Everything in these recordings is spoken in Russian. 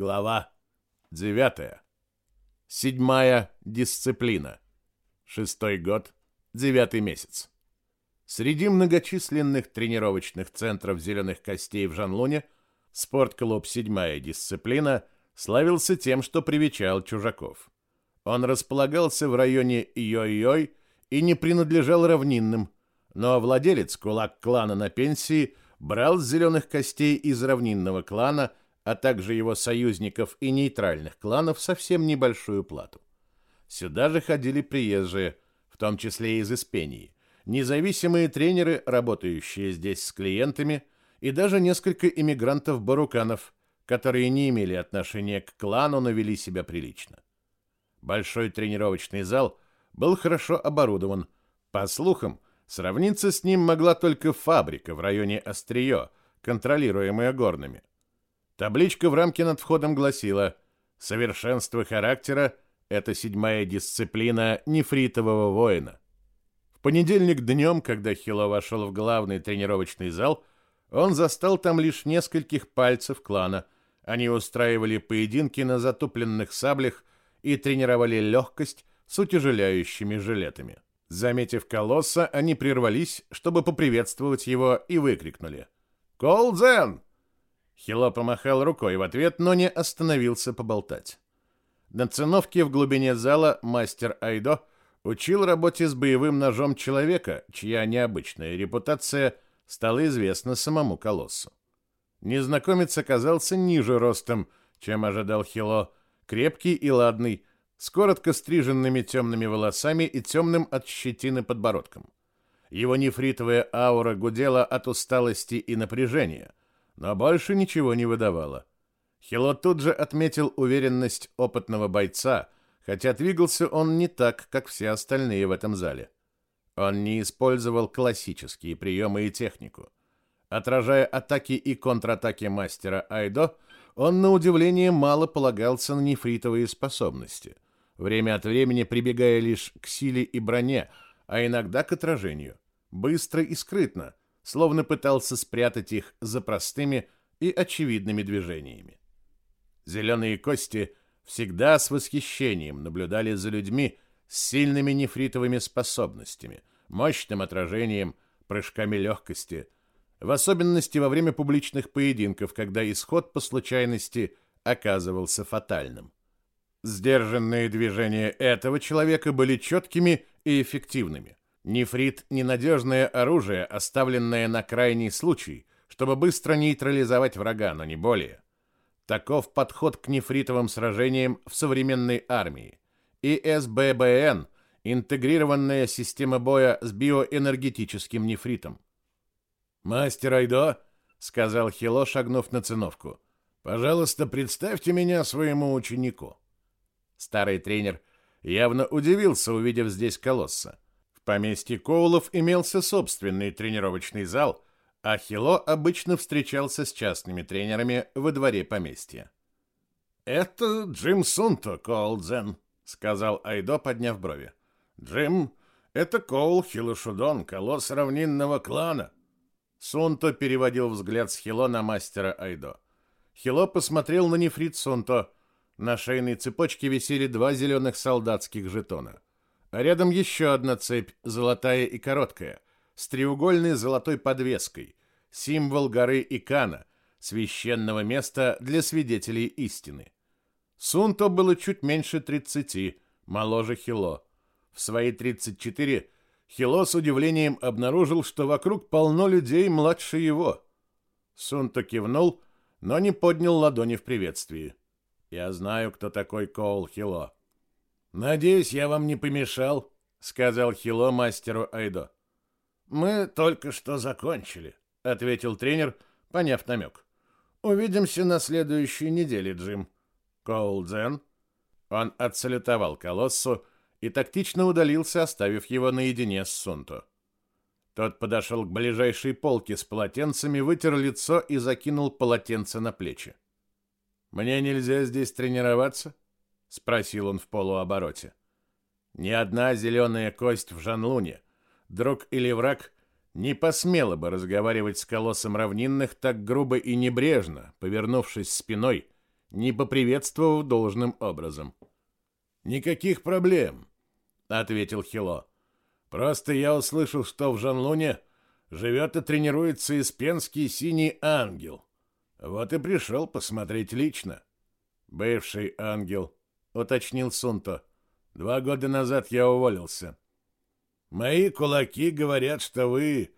Глава 9. Седьмая дисциплина. Шестой год, девятый месяц. Среди многочисленных тренировочных центров зеленых костей в Жанлуне спортклуб «Седьмая дисциплина» славился тем, что привечал чужаков. Он располагался в районе Йой-Йой и не принадлежал равнинным, но владелец кулак клана на пенсии брал с зеленых костей из равнинного клана – а также его союзников и нейтральных кланов совсем небольшую плату. Сюда же ходили приезжие, в том числе из Испении, независимые тренеры, работающие здесь с клиентами, и даже несколько иммигрантов-баруканов, которые не имели отношения к клану, но вели себя прилично. Большой тренировочный зал был хорошо оборудован. По слухам, сравниться с ним могла только фабрика в районе Острие, контролируемая горными. Табличка в рамке над входом гласила «Совершенство характера – это седьмая дисциплина нефритового воина». В понедельник днем, когда Хило вошел в главный тренировочный зал, он застал там лишь нескольких пальцев клана. Они устраивали поединки на затупленных саблях и тренировали легкость с утяжеляющими жилетами. Заметив колосса, они прервались, чтобы поприветствовать его, и выкрикнули «Колдзен!» Хило помахал рукой в ответ, но не остановился поболтать. На циновке в глубине зала мастер Айдо учил работе с боевым ножом человека, чья необычная репутация стала известна самому колоссу. Незнакомец оказался ниже ростом, чем ожидал Хило, крепкий и ладный, с коротко стриженными темными волосами и темным от щетины подбородком. Его нефритовая аура гудела от усталости и напряжения – но больше ничего не выдавало. Хило тут же отметил уверенность опытного бойца, хотя двигался он не так, как все остальные в этом зале. Он не использовал классические приемы и технику. Отражая атаки и контратаки мастера Айдо, он на удивление мало полагался на нефритовые способности, время от времени прибегая лишь к силе и броне, а иногда к отражению, быстро и скрытно, словно пытался спрятать их за простыми и очевидными движениями. Зеленые кости всегда с восхищением наблюдали за людьми с сильными нефритовыми способностями, мощным отражением, прыжками легкости, в особенности во время публичных поединков, когда исход по случайности оказывался фатальным. Сдержанные движения этого человека были четкими и эффективными. Нефрит – ненадежное оружие, оставленное на крайний случай, чтобы быстро нейтрализовать врага, но не более. Таков подход к нефритовым сражениям в современной армии. И СББН – интегрированная система боя с биоэнергетическим нефритом. «Мастер Айдо», — сказал Хило, шагнув на циновку, — «пожалуйста, представьте меня своему ученику». Старый тренер явно удивился, увидев здесь колосса. В поместье Коулов имелся собственный тренировочный зал, а Хило обычно встречался с частными тренерами во дворе поместья. «Это Джим Сунто, Коулдзен», — сказал Айдо, подняв брови. «Джим, это Коул Хилошудон, колосс равнинного клана». Сунто переводил взгляд с Хило на мастера Айдо. Хило посмотрел на нефрит Сунто. На шейной цепочке висели два зеленых солдатских жетона — а рядом еще одна цепь, золотая и короткая, с треугольной золотой подвеской, символ горы Икана, священного места для свидетелей истины. Сунто было чуть меньше 30, моложе Хило. В свои 34 Хило с удивлением обнаружил, что вокруг полно людей младше его. Сунто кивнул, но не поднял ладони в приветствии. «Я знаю, кто такой Коул Хило. «Надеюсь, я вам не помешал», — сказал Хило мастеру Айдо. «Мы только что закончили», — ответил тренер, поняв намек. «Увидимся на следующей неделе, Джим». «Коулдзен?» Он отсалютовал колоссу и тактично удалился, оставив его наедине с Сунто. Тот подошел к ближайшей полке с полотенцами, вытер лицо и закинул полотенце на плечи. «Мне нельзя здесь тренироваться?» — спросил он в полуобороте. Ни одна зеленая кость в Жанлуне, друг или враг, не посмела бы разговаривать с колоссом равнинных так грубо и небрежно, повернувшись спиной, не поприветствовав должным образом. «Никаких проблем», — ответил Хило. «Просто я услышал, что в Жанлуне живет и тренируется испенский синий ангел. Вот и пришел посмотреть лично». «Бывший ангел», — уточнил Сунто. «Два года назад я уволился». «Мои кулаки говорят, что вы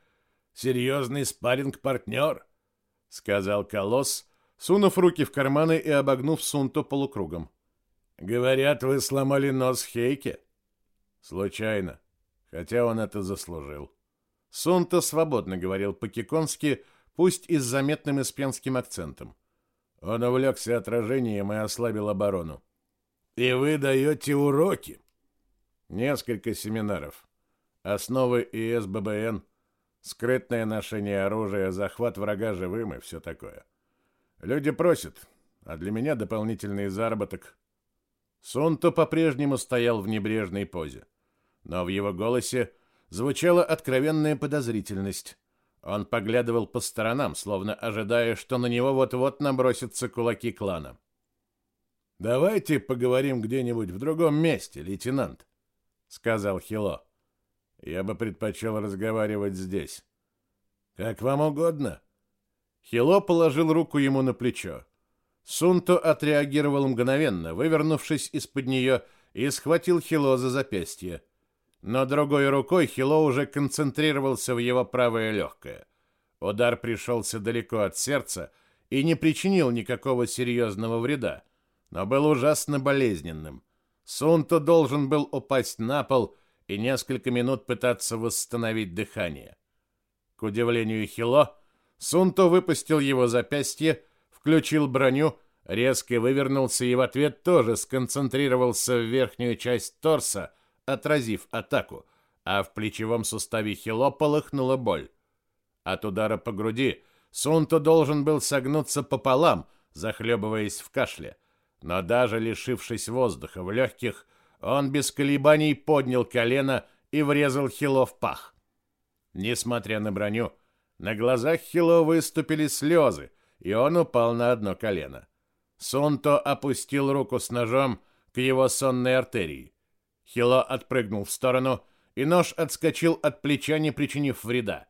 серьезный спарринг-партнер», — сказал Колосс, сунув руки в карманы и обогнув Сунто полукругом. «Говорят, вы сломали нос Хейке?» «Случайно, хотя он это заслужил». Сунто свободно говорил по-киконски, пусть и с заметным испенским акцентом. Он увлекся отражением и ослабил оборону. «И вы даете уроки?» «Несколько семинаров. Основы ИСББН, скрытное ношение оружия, захват врага живым и все такое. Люди просят, а для меня дополнительный заработок». Сунто по-прежнему стоял в небрежной позе, но в его голосе звучала откровенная подозрительность. Он поглядывал по сторонам, словно ожидая, что на него вот-вот набросятся кулаки клана. «Давайте поговорим где-нибудь в другом месте, лейтенант», — сказал Хило. «Я бы предпочел разговаривать здесь». «Как вам угодно». Хило положил руку ему на плечо. Сунто отреагировал мгновенно, вывернувшись из-под нее, и схватил Хило за запястье но другой рукой Хило уже концентрировался в его правое легкое. Удар пришелся далеко от сердца и не причинил никакого серьезного вреда, но был ужасно болезненным. Сунто должен был упасть на пол и несколько минут пытаться восстановить дыхание. К удивлению Хило, Сунто выпустил его запястье, включил броню, резко вывернулся и в ответ тоже сконцентрировался в верхнюю часть торса, отразив атаку, а в плечевом суставе Хило полыхнула боль. От удара по груди Сунто должен был согнуться пополам, захлебываясь в кашле. Но даже лишившись воздуха в легких, он без колебаний поднял колено и врезал Хило в пах. Несмотря на броню, на глазах Хило выступили слезы, и он упал на одно колено. Сунто опустил руку с ножом к его сонной артерии. Хило отпрыгнул в сторону, и нож отскочил от плеча, не причинив вреда.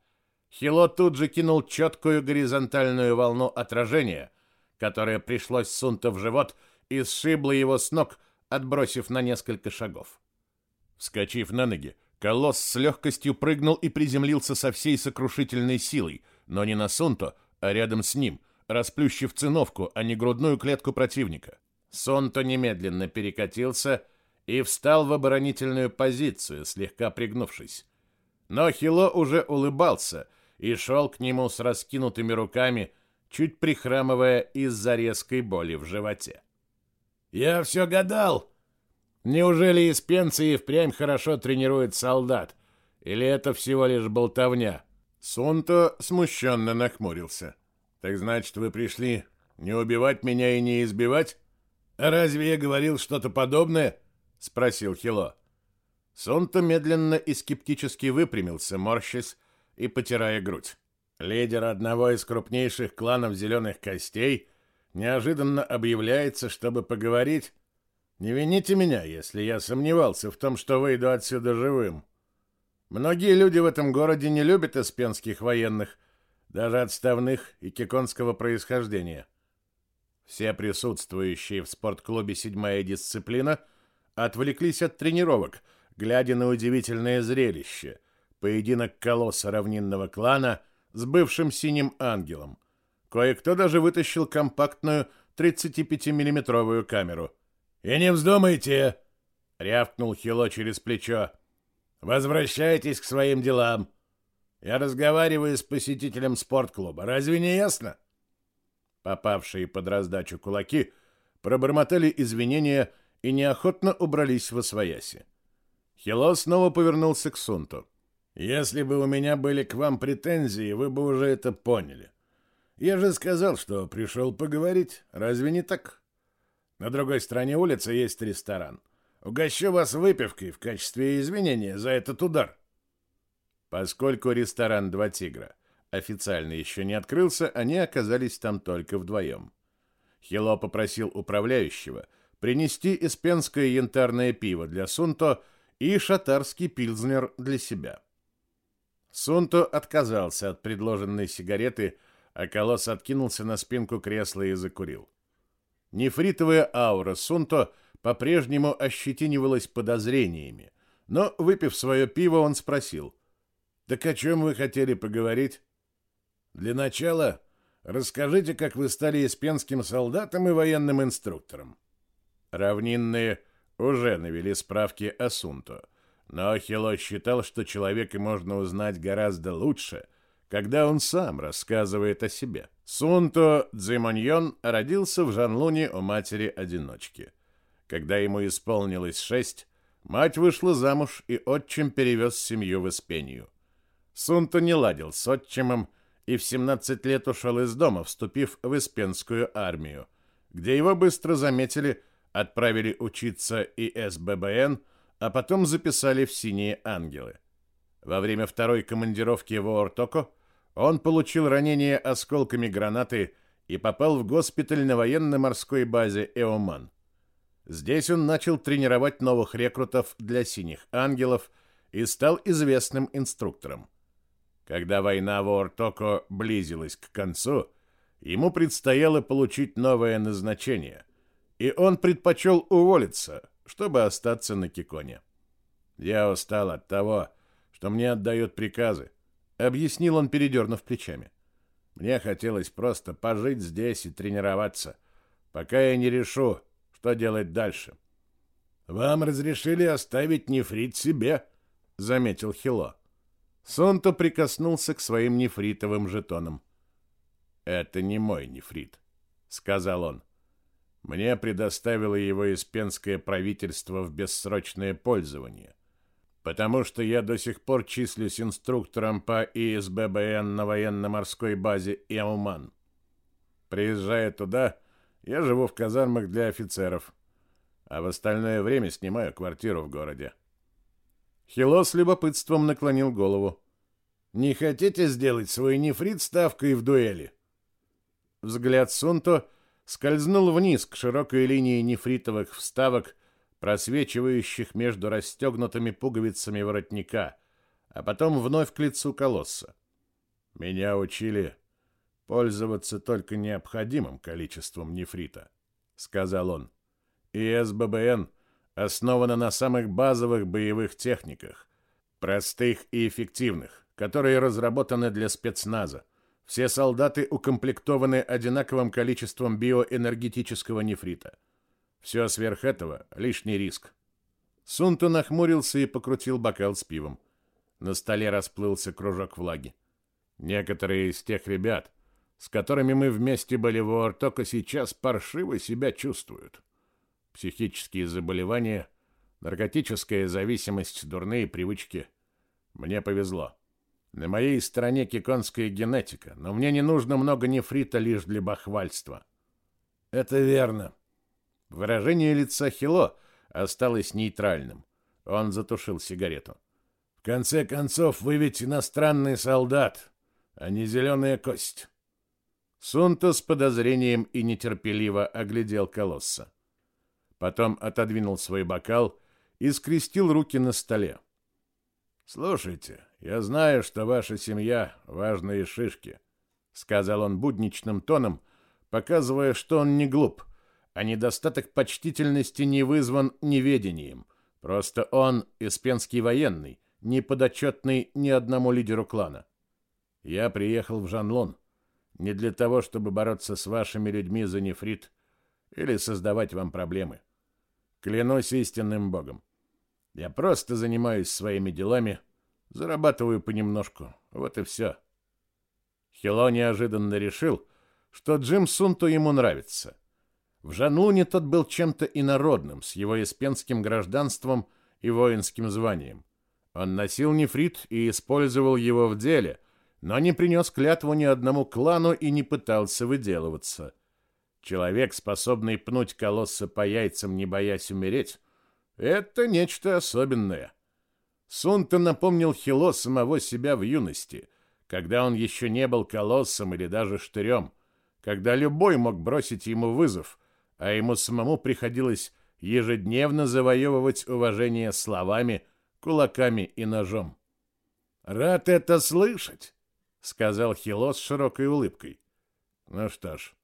Хило тут же кинул четкую горизонтальную волну отражения, которая пришлось Сунта в живот и сшибла его с ног, отбросив на несколько шагов. Вскочив на ноги, колосс с легкостью прыгнул и приземлился со всей сокрушительной силой, но не на Сунто, а рядом с ним, расплющив циновку, а не грудную клетку противника. Сунто немедленно перекатился и встал в оборонительную позицию, слегка пригнувшись. Но Хило уже улыбался и шел к нему с раскинутыми руками, чуть прихрамывая из-за резкой боли в животе. «Я все гадал! Неужели испенцы и впрямь хорошо тренируют солдат? Или это всего лишь болтовня?» Сунто смущенно нахмурился. «Так значит, вы пришли не убивать меня и не избивать? Разве я говорил что-то подобное?» спросил Хило. Сонто медленно и скептически выпрямился, морщась и потирая грудь. Лидер одного из крупнейших кланов зеленых костей неожиданно объявляется, чтобы поговорить. Не вините меня, если я сомневался в том, что выйду отсюда живым. Многие люди в этом городе не любят эспенских военных, даже отставных и киконского происхождения. Все присутствующие в спортклубе «Седьмая дисциплина» — отвлеклись от тренировок, глядя на удивительное зрелище — поединок колосса равнинного клана с бывшим синим ангелом. Кое-кто даже вытащил компактную 35-миллиметровую камеру. «И не вздумайте!» — рявкнул Хило через плечо. «Возвращайтесь к своим делам. Я разговариваю с посетителем спортклуба. Разве не ясно?» Попавшие под раздачу кулаки пробормотали извинения и неохотно убрались в освояси. Хило снова повернулся к Сунту. «Если бы у меня были к вам претензии, вы бы уже это поняли. Я же сказал, что пришел поговорить. Разве не так? На другой стороне улицы есть ресторан. Угощу вас выпивкой в качестве извинения за этот удар». Поскольку ресторан «Два тигра» официально еще не открылся, они оказались там только вдвоем. Хило попросил управляющего принести испенское янтарное пиво для Сунто и шатарский пилзнер для себя. Сунто отказался от предложенной сигареты, а Колосс откинулся на спинку кресла и закурил. Нефритовая аура Сунто по-прежнему ощетинивалась подозрениями, но, выпив свое пиво, он спросил, «Так о чем вы хотели поговорить?» «Для начала расскажите, как вы стали испенским солдатом и военным инструктором». Равнинные уже навели справки о Сунто, но Хило считал, что человека можно узнать гораздо лучше, когда он сам рассказывает о себе. Сунто Цзимоньон родился в Жанлуне у матери-одиночки. Когда ему исполнилось шесть, мать вышла замуж, и отчим перевез семью в Испению. Сунто не ладил с отчимом и в 17 лет ушел из дома, вступив в Испенскую армию, где его быстро заметили, отправили учиться и СББН, а потом записали в «Синие ангелы». Во время второй командировки в Ортоко он получил ранение осколками гранаты и попал в госпиталь на военно-морской базе Эоман. Здесь он начал тренировать новых рекрутов для «Синих ангелов» и стал известным инструктором. Когда война в Ортоко близилась к концу, ему предстояло получить новое назначение, и он предпочел уволиться, чтобы остаться на Киконе. Я устал от того, что мне отдают приказы, объяснил он, передернув плечами. Мне хотелось просто пожить здесь и тренироваться, пока я не решу, что делать дальше. Вам разрешили оставить нефрит себе, заметил Хило. Сонто прикоснулся к своим нефритовым жетонам. Это не мой нефрит, сказал он. Мне предоставило его испенское правительство в бессрочное пользование потому что я до сих пор числюсь инструктором по ИСББН на военно-морской базе Ямуман. Приезжая туда, я живу в казармах для офицеров, а в остальное время снимаю квартиру в городе. Хило с любопытством наклонил голову. «Не хотите сделать свой нефрит ставкой в дуэли?» Взгляд Сунто скользнул вниз к широкой линии нефритовых вставок, просвечивающих между расстегнутыми пуговицами воротника, а потом вновь к лицу колосса. Меня учили пользоваться только необходимым количеством нефрита, сказал он. И СББН основана на самых базовых боевых техниках, простых и эффективных, которые разработаны для спецназа. Все солдаты укомплектованы одинаковым количеством биоэнергетического нефрита – все сверх этого — лишний риск. Сунто нахмурился и покрутил бокал с пивом. На столе расплылся кружок влаги. Некоторые из тех ребят, с которыми мы вместе были в Уортоко, сейчас паршиво себя чувствуют. Психические заболевания, наркотическая зависимость, дурные привычки. Мне повезло. На моей стороне киконская генетика, но мне не нужно много нефрита лишь для бахвальства. Это верно, Выражение лица Хило осталось нейтральным. Он затушил сигарету. В конце концов, вы ведь иностранный солдат, а не зеленая кость. Сунто с подозрением и нетерпеливо оглядел колосса. Потом отодвинул свой бокал и скрестил руки на столе. «Слушайте, я знаю, что ваша семья — важные шишки», — сказал он будничным тоном, показывая, что он не глуп — а недостаток почтительности не вызван неведением. Просто он, испенский военный, не подотчетный ни одному лидеру клана. Я приехал в Жанлон не для того, чтобы бороться с вашими людьми за нефрит или создавать вам проблемы. Клянусь истинным богом. Я просто занимаюсь своими делами, зарабатываю понемножку. Вот и все. Хило неожиданно решил, что Джим Сунту ему нравится. В Жанлуне тот был чем-то инородным, с его испенским гражданством и воинским званием. Он носил нефрит и использовал его в деле, но не принес клятву ни одному клану и не пытался выделываться. Человек, способный пнуть колосса по яйцам, не боясь умереть, это нечто особенное. Сунта напомнил Хило самого себя в юности, когда он еще не был колоссом или даже штырем, когда любой мог бросить ему вызов, а ему самому приходилось ежедневно завоевывать уважение словами, кулаками и ножом. «Рад это слышать», — сказал Хило с широкой улыбкой. «Ну что ж,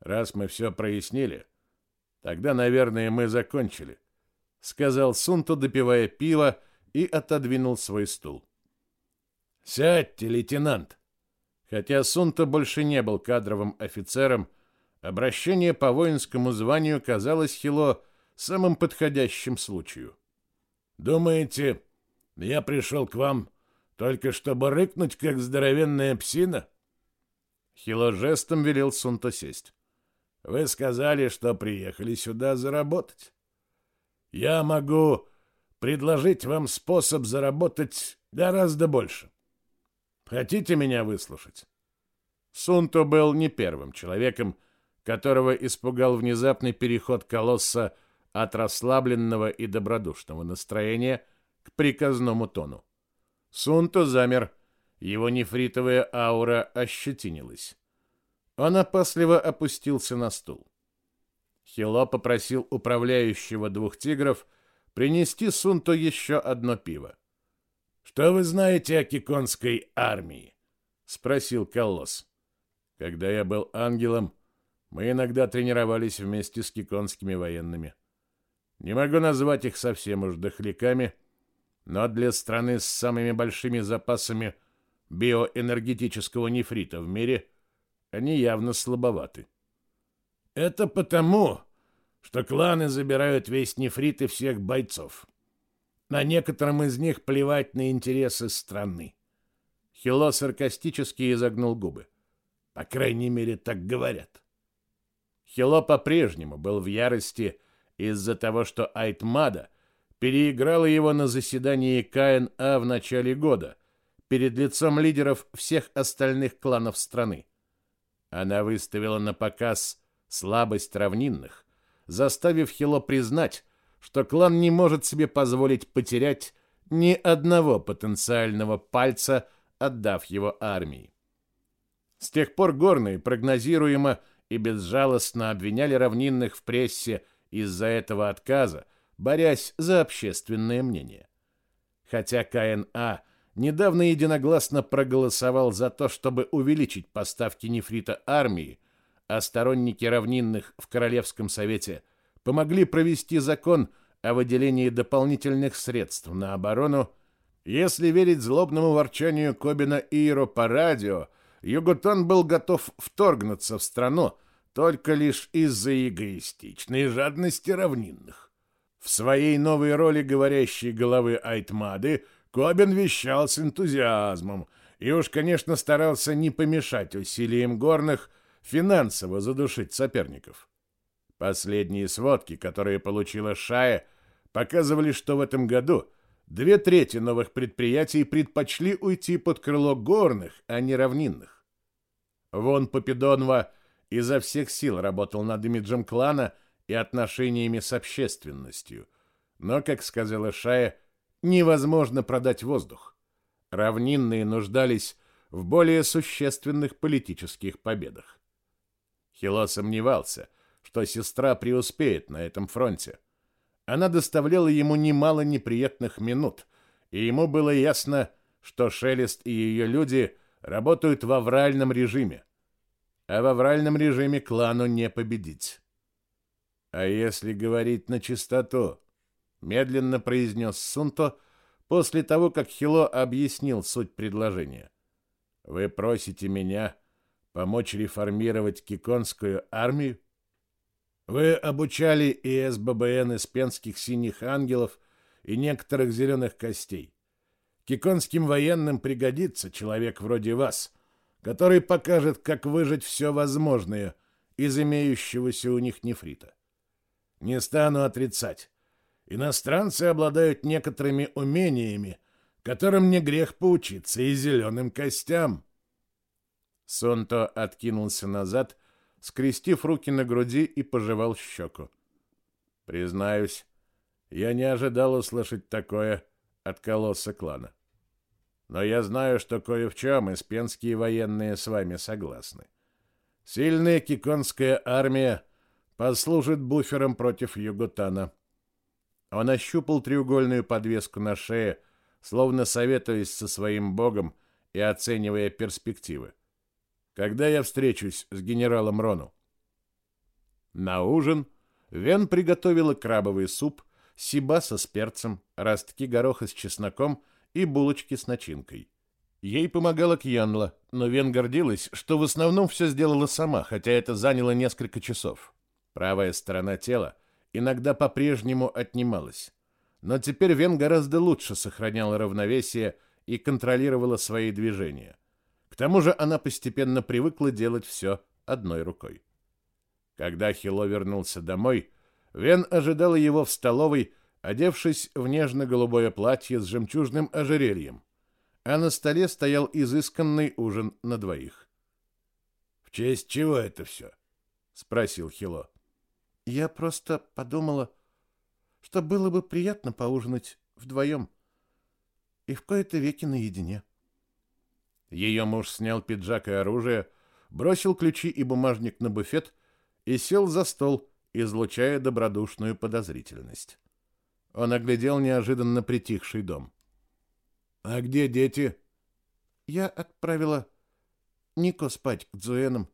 раз мы все прояснили, тогда, наверное, мы закончили», — сказал Сунто, допивая пиво, и отодвинул свой стул. «Сядьте, лейтенант!» Хотя Сунто больше не был кадровым офицером, обращение по воинскому званию казалось Хило самым подходящим случаю. «Думаете, я пришел к вам только чтобы рыкнуть, как здоровенная псина?» Хило жестом велел Сунто сесть. «Вы сказали, что приехали сюда заработать. Я могу предложить вам способ заработать гораздо больше. Хотите меня выслушать?» Сунто был не первым человеком, которого испугал внезапный переход колосса от расслабленного и добродушного настроения к приказному тону. Сунто замер, его нефритовая аура ощетинилась. Он опасливо опустился на стул. Хило попросил управляющего двух тигров принести Сунто еще одно пиво. «Что вы знаете о киконской армии?» — спросил Колосс. «Когда я был ангелом, мы иногда тренировались вместе с киконскими военными. Не могу назвать их совсем уж дохляками, но для страны с самыми большими запасами биоэнергетического нефрита в мире они явно слабоваты. Это потому, что кланы забирают весь нефрит и всех бойцов. На некоторым из них плевать на интересы страны. Хило саркастически изогнул губы. По крайней мере, так говорят. Хило по-прежнему был в ярости из-за того, что Айтмада переиграла его на заседании КНА в начале года перед лицом лидеров всех остальных кланов страны. Она выставила на показ слабость равнинных, заставив Хило признать, что клан не может себе позволить потерять ни одного потенциального пальца, отдав его армии. С тех пор горные прогнозируемо и безжалостно обвиняли равнинных в прессе из-за этого отказа, борясь за общественное мнение. Хотя КНА недавно единогласно проголосовал за то, чтобы увеличить поставки нефрита армии, а сторонники равнинных в Королевском совете помогли провести закон о выделении дополнительных средств на оборону, если верить злобному ворчанию Кобина Иро по радио, Югутан был готов вторгнуться в страну только лишь из-за эгоистичной жадности равнинных. В своей новой роли говорящей головы Айтмады Кобин вещал с энтузиазмом и уж, конечно, старался не помешать усилиям горных финансово задушить соперников. Последние сводки, которые получила Шая, показывали, что в этом году две трети новых предприятий предпочли уйти под крыло горных, а не равнинных. Вон Попидонова изо всех сил работал над имиджем клана и отношениями с общественностью. Но, как сказала Шая, невозможно продать воздух. Равнинные нуждались в более существенных политических победах. Хило сомневался, что сестра преуспеет на этом фронте. Она доставляла ему немало неприятных минут, и ему было ясно, что Шелест и ее люди работают в авральном режиме. А в авральном режиме клану не победить. А если говорить на чистоту, медленно произнес Сунто после того, как Хило объяснил суть предложения. Вы просите меня помочь реформировать киконскую армию? Вы обучали и СББН испенских синих ангелов и некоторых зеленых костей. Киконским военным пригодится человек вроде вас, который покажет, как выжать все возможное из имеющегося у них нефрита. Не стану отрицать. Иностранцы обладают некоторыми умениями, которым не грех поучиться и зеленым костям. Сонто откинулся назад, скрестив руки на груди и пожевал щеку. Признаюсь, я не ожидал услышать такое от колосса клана. Но я знаю, что кое в чем испенские военные с вами согласны. Сильная киконская армия послужит буфером против Югутана. Он ощупал треугольную подвеску на шее, словно советуясь со своим богом и оценивая перспективы. Когда я встречусь с генералом Рону? На ужин Вен приготовила крабовый суп, сибаса с перцем, ростки гороха с чесноком и булочки с начинкой. Ей помогала Кьянла, но Вен гордилась, что в основном все сделала сама, хотя это заняло несколько часов. Правая сторона тела иногда по-прежнему отнималась. Но теперь Вен гораздо лучше сохраняла равновесие и контролировала свои движения. Тому же она постепенно привыкла делать все одной рукой. Когда Хило вернулся домой, Вен ожидала его в столовой, одевшись в нежно-голубое платье с жемчужным ожерельем, а на столе стоял изысканный ужин на двоих. «В честь чего это все?» — спросил Хило. «Я просто подумала, что было бы приятно поужинать вдвоем и в кои-то веки наедине». Ее муж снял пиджак и оружие, бросил ключи и бумажник на буфет и сел за стол, излучая добродушную подозрительность. Он оглядел неожиданно притихший дом. «А где дети?» «Я отправила Нико спать к Дзуэнам.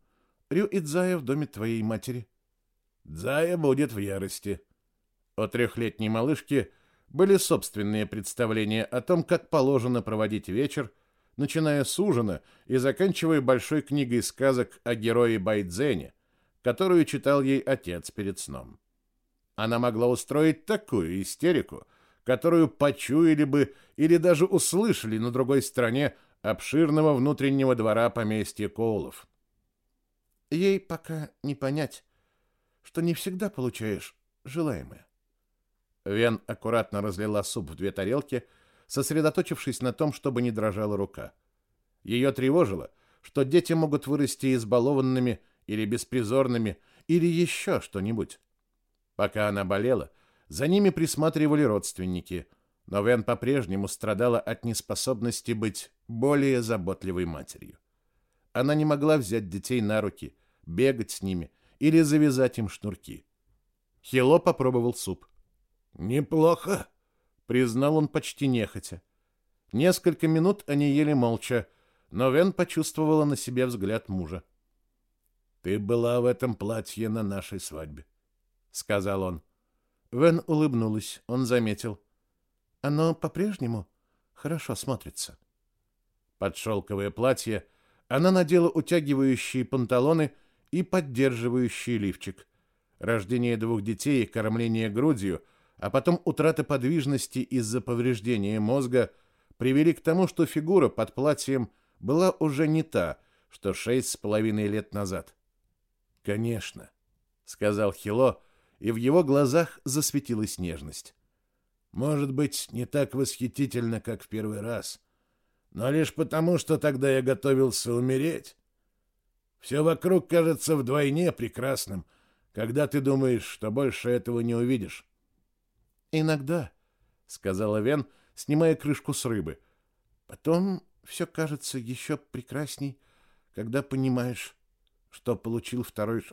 Рю и Дзая в доме твоей матери». «Дзая будет в ярости». У трехлетней малышки были собственные представления о том, как положено проводить вечер, начиная с ужина и заканчивая большой книгой сказок о герое Байдзене, которую читал ей отец перед сном. Она могла устроить такую истерику, которую почуяли бы или даже услышали на другой стороне обширного внутреннего двора поместья Коулов. Ей пока не понять, что не всегда получаешь желаемое. Вен аккуратно разлила суп в две тарелки, сосредоточившись на том, чтобы не дрожала рука. Ее тревожило, что дети могут вырасти избалованными или беспризорными, или еще что-нибудь. Пока она болела, за ними присматривали родственники, но Вен по-прежнему страдала от неспособности быть более заботливой матерью. Она не могла взять детей на руки, бегать с ними или завязать им шнурки. Хило попробовал суп. «Неплохо», — признал он почти нехотя. Несколько минут они ели молча, но Вен почувствовала на себе взгляд мужа. Ты была в этом платье на нашей свадьбе, сказал он. Вен улыбнулась. Он заметил: оно по-прежнему хорошо смотрится. Под шелковое платье она надела утягивающие панталоны и поддерживающий лифчик. Рождение двух детей и кормление грудью, а потом утрата подвижности из-за повреждения мозга привели к тому, что фигура под платьем была уже не та, что шесть с половиной лет назад. Конечно, сказал Хило, и в его глазах засветилась нежность. Может быть, не так восхитительно, как в первый раз, но лишь потому, что тогда я готовился умереть. Все вокруг кажется вдвойне прекрасным, когда ты думаешь, что больше этого не увидишь. Иногда, сказала Вен, снимая крышку с рыбы. Потом все кажется еще прекрасней, когда понимаешь, что получил второй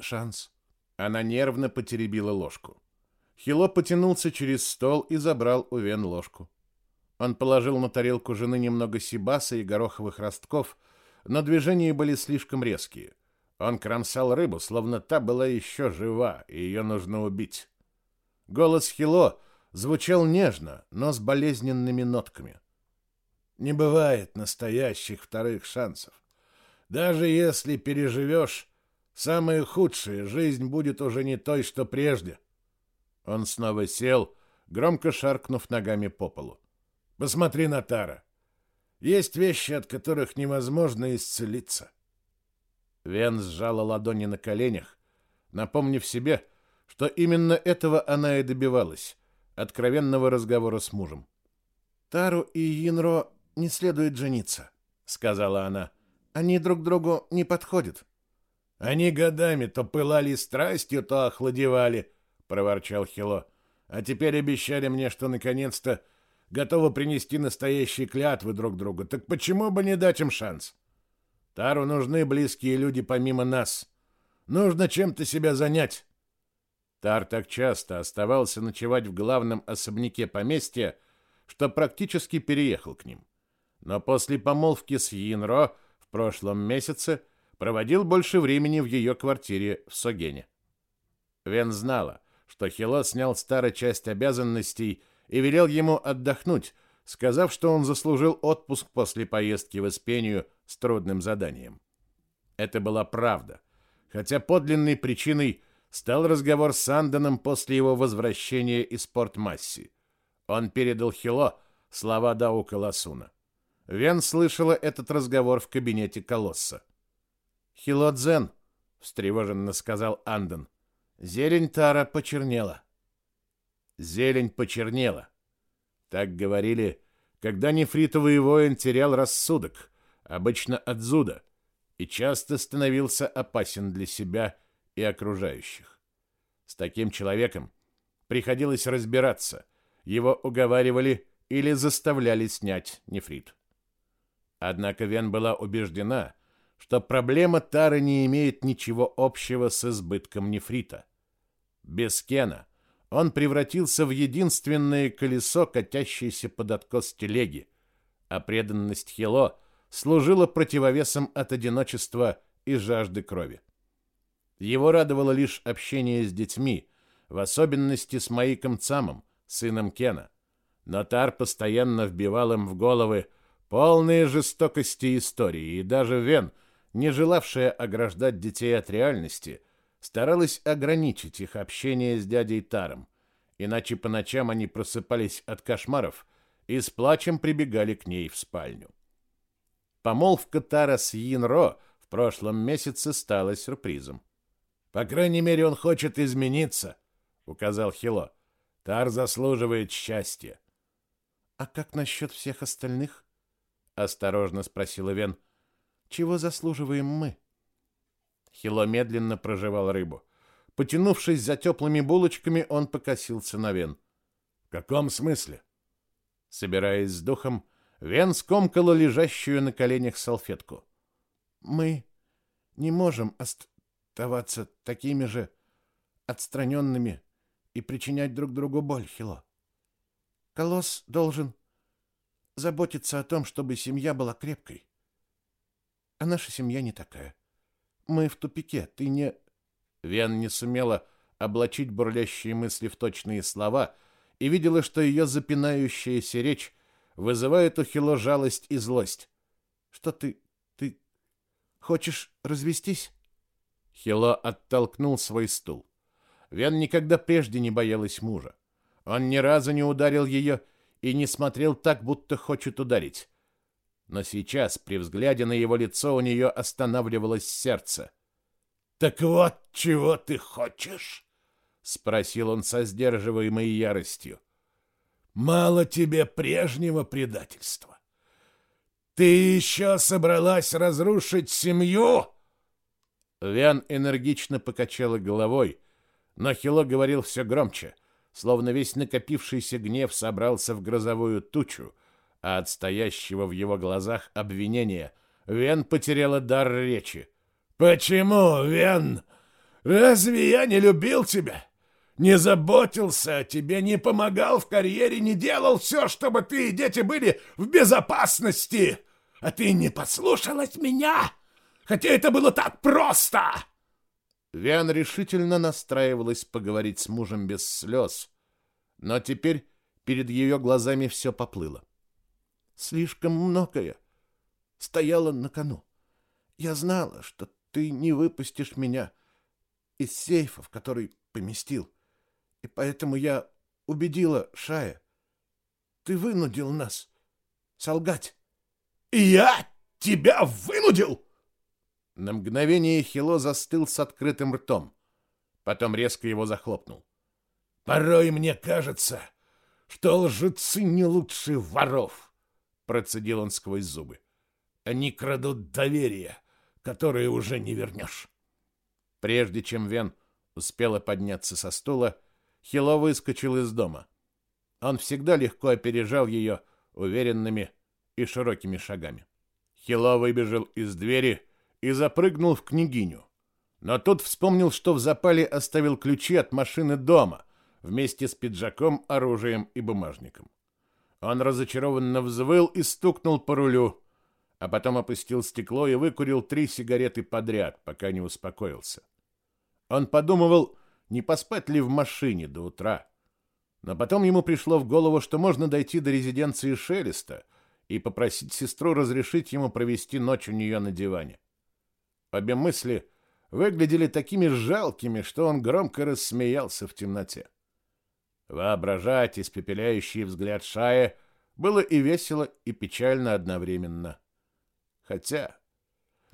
шанс. Она нервно потеребила ложку. Хило потянулся через стол и забрал у Вен ложку. Он положил на тарелку жены немного сибаса и гороховых ростков, но движения были слишком резкие. Он кромсал рыбу, словно та была еще жива, и ее нужно убить. Голос Хило звучал нежно, но с болезненными нотками. Не бывает настоящих вторых шансов. Даже если переживешь самое худшее, жизнь будет уже не той, что прежде. Он снова сел, громко шаркнув ногами по полу. Посмотри на Тара. Есть вещи, от которых невозможно исцелиться. Вен сжала ладони на коленях, напомнив себе, что именно этого она и добивалась, откровенного разговора с мужем. «Тару и Йинро не следует жениться», — сказала она. Они друг другу не подходят. Они годами то пылали страстью, то охладевали, проворчал Хило. А теперь обещали мне, что наконец-то готовы принести настоящие клятвы друг другу. Так почему бы не дать им шанс? Тару нужны близкие люди помимо нас. Нужно чем-то себя занять. Тар так часто оставался ночевать в главном особняке поместья, что практически переехал к ним. Но после помолвки с Йинро в прошлом месяце проводил больше времени в ее квартире в Согене. Вен знала, что Хило снял старую часть обязанностей и велел ему отдохнуть, сказав, что он заслужил отпуск после поездки в Испению с трудным заданием. Это была правда, хотя подлинной причиной стал разговор с Андоном после его возвращения из Порт-Масси. Он передал Хило слова Даука Ласуна. Вен слышала этот разговор в кабинете Колосса. «Хило Дзен», — встревоженно сказал Андон, — «зелень Тара почернела». «Зелень почернела», так говорили, когда нефритовый воин терял рассудок, обычно от зуда, и часто становился опасен для себя и окружающих. С таким человеком приходилось разбираться, его уговаривали или заставляли снять нефрит. Однако Вен была убеждена, что проблема Тары не имеет ничего общего с избытком нефрита. Без Кена – он превратился в единственное колесо, катящееся под откос телеги, а преданность Хило служила противовесом от одиночества и жажды крови. Его радовало лишь общение с детьми, в особенности с Маиком Цамом, сыном Кена. Но Тар постоянно вбивал им в головы полные жестокости истории, и даже Вен, не желавшая ограждать детей от реальности, старалась ограничить их общение с дядей Таром, иначе по ночам они просыпались от кошмаров и с плачем прибегали к ней в спальню. Помолвка Тара с Йинро в прошлом месяце стала сюрпризом. «По крайней мере, он хочет измениться», — указал Хило. «Тар заслуживает счастья». «А как насчет всех остальных?» — осторожно спросила Вен. «Чего заслуживаем мы?» Хило медленно прожевал рыбу. Потянувшись за теплыми булочками, он покосился на Вен. «В каком смысле?» Собираясь с духом, Вен скомкала лежащую на коленях салфетку. «Мы не можем оставаться такими же отстраненными и причинять друг другу боль, Хило. Колосс должен заботиться о том, чтобы семья была крепкой. А наша семья не такая. Мы в тупике. Ты не...» Вен не сумела облачить бурлящие мысли в точные слова и видела, что ее запинающаяся речь вызывает у Хило жалость и злость. «Что ты... ты... хочешь развестись?» Хило оттолкнул свой стул. Вен никогда прежде не боялась мужа. Он ни разу не ударил ее и не смотрел так, будто хочет ударить. Но сейчас, при взгляде на его лицо, у нее останавливалось сердце. «Так вот, чего ты хочешь?» — спросил он со сдерживаемой яростью. «Мало тебе прежнего предательства. Ты еще собралась разрушить семью?» Вян энергично покачала головой, но Хило говорил все громче, словно весь накопившийся гнев собрался в грозовую тучу, а от стоящего в его глазах обвинения Вен потеряла дар речи. «Почему, Вен? Разве я не любил тебя? Не заботился о тебе, не помогал в карьере, не делал все, чтобы ты и дети были в безопасности? А ты не послушалась меня, хотя это было так просто!» Вен решительно настраивалась поговорить с мужем без слез, но теперь перед ее глазами все поплыло. Слишком многое стояло на кону. Я знала, что ты не выпустишь меня из сейфа, в который поместил. И поэтому я убедила Шая. Ты вынудил нас солгать. Я тебя вынудил? На мгновение Хило застыл с открытым ртом. Потом резко его захлопнул. Порой мне кажется, что лжецы не лучше воров, процедил он сквозь зубы. Они крадут доверие которые уже не вернешь. Прежде чем Вен успела подняться со стула, Хило выскочил из дома. Он всегда легко опережал ее уверенными и широкими шагами. Хило выбежал из двери и запрыгнул в княгиню. Но тут вспомнил, что в запале оставил ключи от машины дома вместе с пиджаком, оружием и бумажником. Он разочарованно взвыл и стукнул по рулю, а потом опустил стекло и выкурил три сигареты подряд, пока не успокоился. Он подумывал, не поспать ли в машине до утра. Но потом ему пришло в голову, что можно дойти до резиденции Шелеста и попросить сестру разрешить ему провести ночь у нее на диване. Обе мысли выглядели такими жалкими, что он громко рассмеялся в темноте. Воображать испепеляющий взгляд Шая было и весело, и печально одновременно. Хотя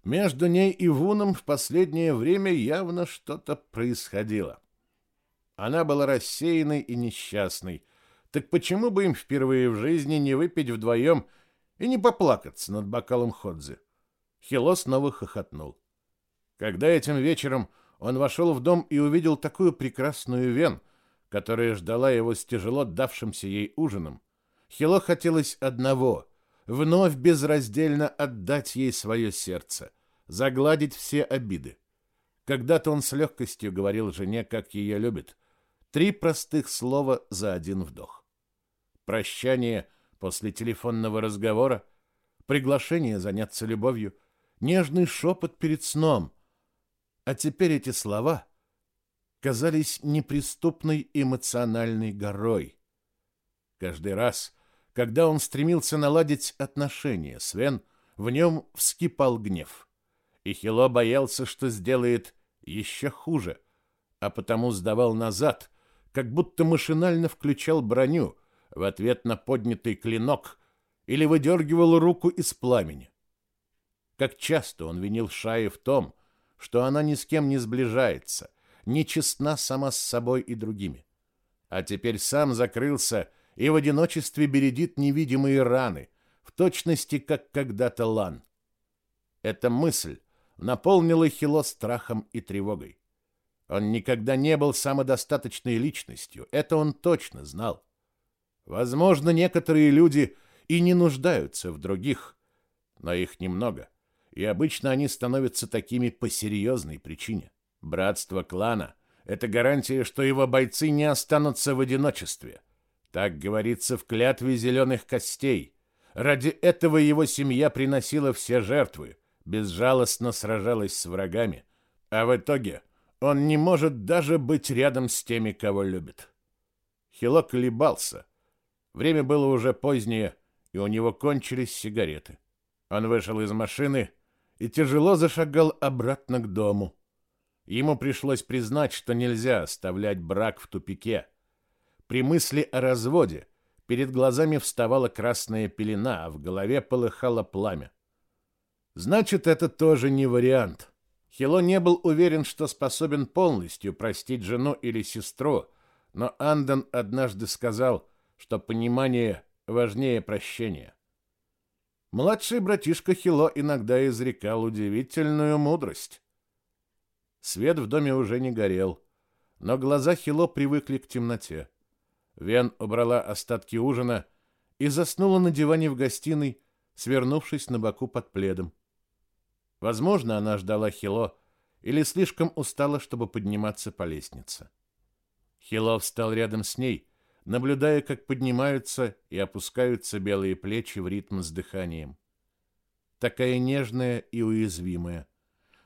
между ней и Вуном в последнее время явно что-то происходило. Она была рассеянной и несчастной. Так почему бы им впервые в жизни не выпить вдвоем и не поплакаться над бокалом ходзи? Хило снова хохотнул. Когда этим вечером он вошел в дом и увидел такую прекрасную Вен, которая ждала его с тяжело давшимся ей ужином, Хило хотелось одного — вновь безраздельно отдать ей свое сердце, загладить все обиды. Когда-то он с легкостью говорил жене, как ее любит, Три простых слова за один вдох. Прощание после телефонного разговора, приглашение заняться любовью, нежный шепот перед сном. А теперь эти слова казались неприступной эмоциональной горой. Каждый раз, когда он стремился наладить отношения с Вен, в нем вскипал гнев. И Хило боялся, что сделает еще хуже, а потому сдавал назад, как будто машинально включал броню в ответ на поднятый клинок или выдергивал руку из пламени. Как часто он винил Шаи в том, что она ни с кем не сближается, не честна сама с собой и другими. А теперь сам закрылся и в одиночестве бередит невидимые раны, в точности, как когда-то Лан. Эта мысль наполнила Хило страхом и тревогой. Он никогда не был самодостаточной личностью, это он точно знал. Возможно, некоторые люди и не нуждаются в других, но их немного, и обычно они становятся такими по серьезной причине. Братство клана — это гарантия, что его бойцы не останутся в одиночестве. Так говорится в клятве зеленых костей. Ради этого его семья приносила все жертвы, безжалостно сражалась с врагами, а в итоге — он не может даже быть рядом с теми, кого любит. Хило колебался. Время было уже позднее, и у него кончились сигареты. Он вышел из машины и тяжело зашагал обратно к дому. Ему пришлось признать, что нельзя оставлять брак в тупике. При мысли о разводе перед глазами вставала красная пелена, а в голове полыхало пламя. Значит, это тоже не вариант. Хило не был уверен, что способен полностью простить жену или сестру, но Анден однажды сказал, что понимание важнее прощения. Младший братишка Хило иногда изрекал удивительную мудрость. Свет в доме уже не горел, но глаза Хило привыкли к темноте. Вен убрала остатки ужина и заснула на диване в гостиной, свернувшись на боку под пледом. Возможно, она ждала Хило или слишком устала, чтобы подниматься по лестнице. Хило встал рядом с ней, наблюдая, как поднимаются и опускаются белые плечи в ритм с дыханием. Такая нежная и уязвимая,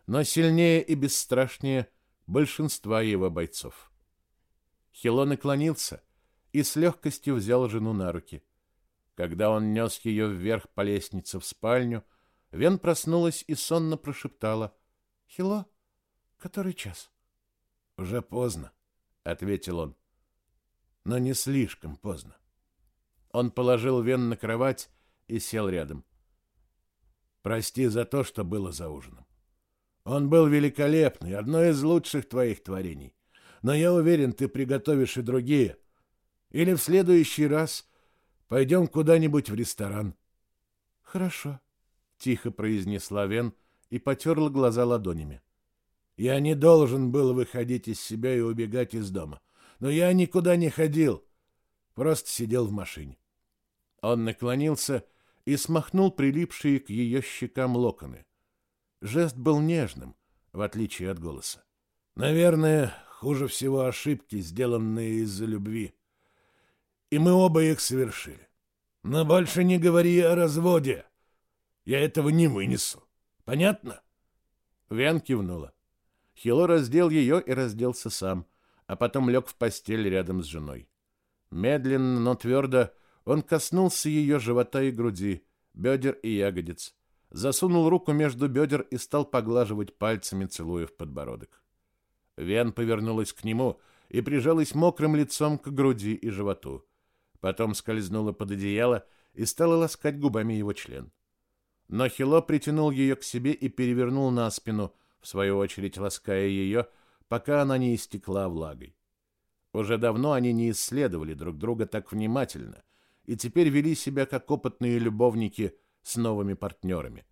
но сильнее и бесстрашнее большинства его бойцов. Хило наклонился и с легкостью взял жену на руки. Когда он нес ее вверх по лестнице в спальню, Вен проснулась и сонно прошептала. — Хило, который час? — Уже поздно, — ответил он. — Но не слишком поздно. Он положил Вен на кровать и сел рядом. — Прости за то, что было за ужином. Он был великолепный, одно из лучших твоих творений. Но я уверен, ты приготовишь и другие. Или в следующий раз пойдем куда-нибудь в ресторан. — Хорошо, тихо произнесла Вен и потерла глаза ладонями. Я не должен был выходить из себя и убегать из дома, но я никуда не ходил, просто сидел в машине. Он наклонился и смахнул прилипшие к ее щекам локоны. Жест был нежным, в отличие от голоса. Наверное, хуже всего ошибки, сделанные из-за любви. И мы оба их совершили. Но больше не говори о разводе. Я этого не вынесу. Понятно? Вен кивнула. Хило раздел ее и разделся сам, а потом лег в постель рядом с женой. Медленно, но твердо он коснулся ее живота и груди, бедер и ягодиц, засунул руку между бедер и стал поглаживать пальцами, целуя в подбородок. Вен повернулась к нему и прижалась мокрым лицом к груди и животу. Потом скользнула под одеяло и стала ласкать губами его член. Но Хило притянул ее к себе и перевернул на спину, в свою очередь лаская ее, пока она не истекла влагой. Уже давно они не исследовали друг друга так внимательно и теперь вели себя как опытные любовники с новыми партнерами.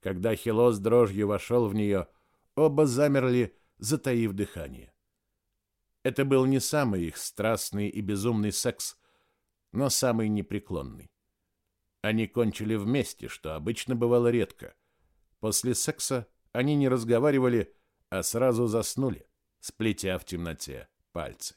Когда Хило с дрожью вошел в нее, оба замерли, затаив дыхание. Это был не самый их страстный и безумный секс, но самый непреклонный. Они кончили вместе, что обычно бывало редко. После секса они не разговаривали, а сразу заснули, сплетя в темноте пальцы.